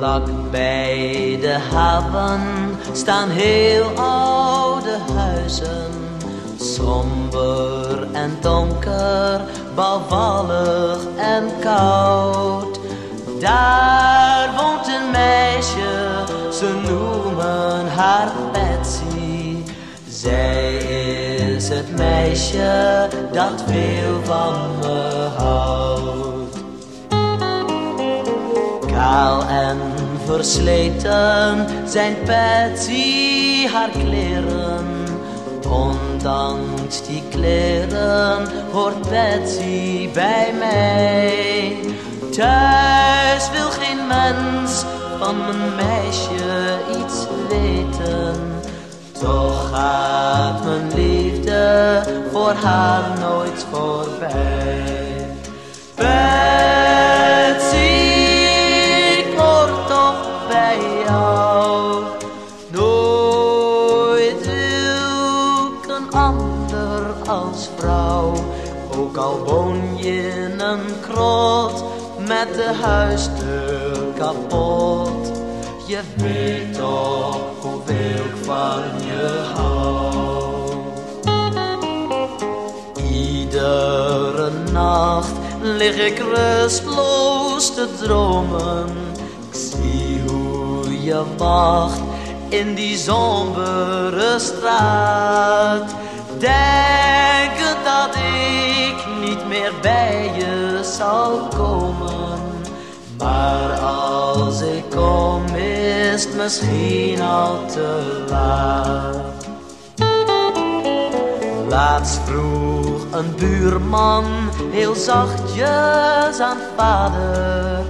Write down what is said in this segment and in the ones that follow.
Vlak bij de haven staan heel oude huizen. Somber en donker, bouwvallig en koud. Daar woont een meisje, ze noemen haar Betsy. Zij is het meisje dat veel van me houdt. Kaal en versleten zijn Patsy haar kleren. Ondanks die kleren hoort Patsy bij mij. Thuis wil geen mens van mijn meisje iets weten. Toch gaat mijn liefde voor haar nooit voorbij. Betsy, vrouw. Ook al woon je in een krot met de huisdeur kapot. Je weet toch hoeveel ik van je hou. Iedere nacht lig ik rustloos te dromen. Ik zie hoe je wacht in die sombere straat. Komen. Maar als ik kom is het misschien al te laat. Laatst vroeg een buurman heel zachtjes aan vader.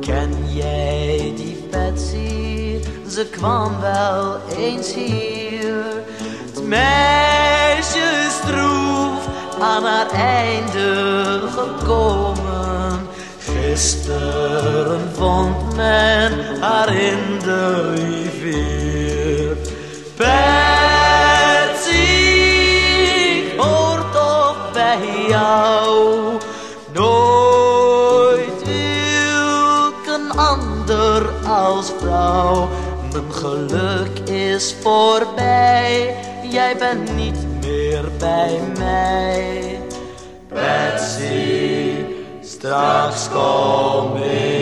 Ken jij die Betsy? Ze kwam wel eens hier. Het aan haar einde gekomen. Gisteren vond men haar in de rivier. Betsy, ik hoor toch bij jou. Nooit wil een ander als vrouw. Mijn geluk is voorbij, jij bent niet meer bij mij. strach me.